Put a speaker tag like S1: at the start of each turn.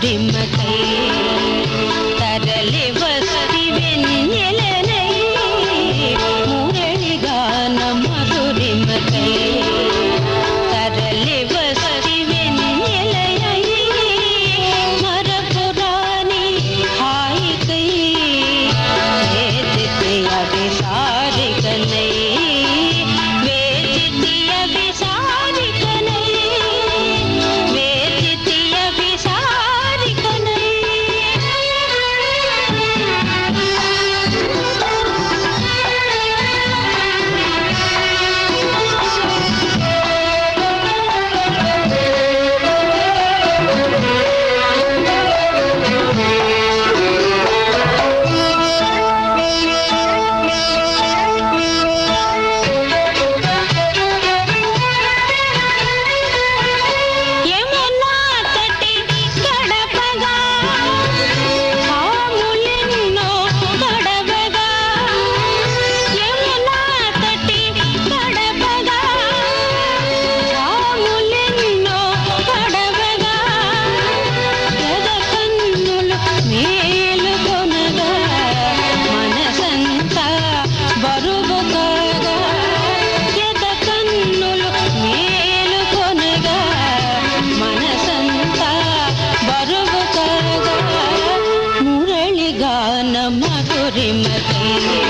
S1: dimma மதம்